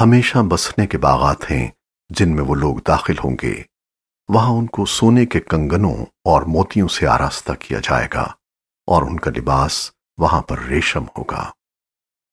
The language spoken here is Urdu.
ہمیشہ بسنے کے باغات ہیں جن میں وہ لوگ داخل ہوں گے۔ وہاں ان کو سونے کے کنگنوں اور موتیوں سے آراستہ کیا جائے گا اور ان کا لباس وہاں پر ریشم ہوگا۔